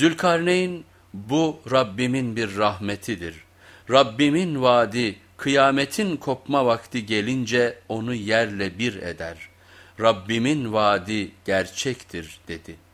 Zülkarneyn bu Rabbimin bir rahmetidir. Rabbimin vaadi kıyametin kopma vakti gelince onu yerle bir eder. Rabbimin vaadi gerçektir dedi.''